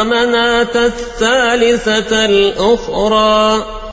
ومناة الثالثة الأخرى.